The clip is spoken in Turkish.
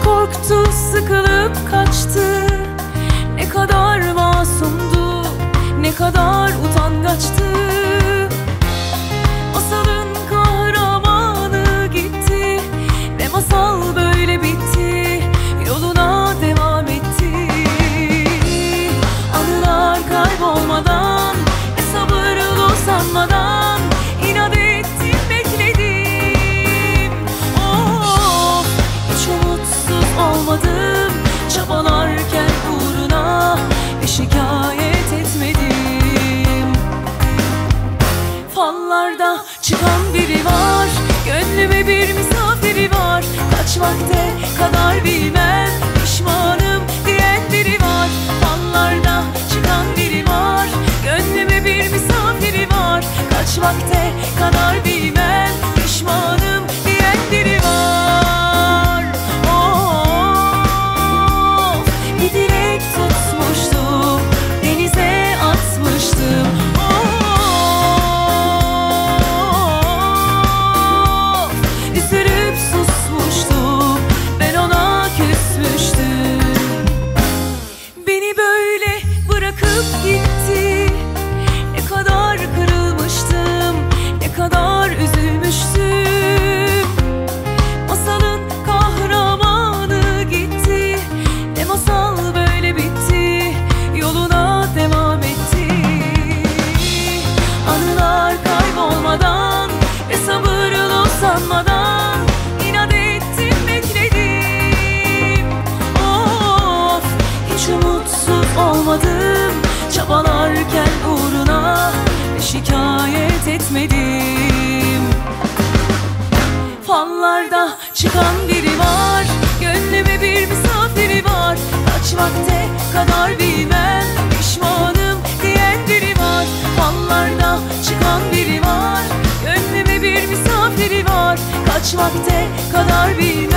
korktu sıkılıp kaçtı. Ne kadar masumdu ne kadar utangaçtı olmadım. Çabalarken uğruna Ve şikayet etmedim. Fallarda çıkan biri var Gönlüme bir misafiri var. Kaç vakte kadar bilmem umutsuz olmadım. Çabalarken uğruna şikayet etmedim. Fallarda çıkan biri var Gönlüme bir misafiri var. Kaç vakte kadar bilmem Pişmanım diyen biri var. Fallarda çıkan biri var Gönlüme bir misafiri var. Kaç vakte kadar bilmem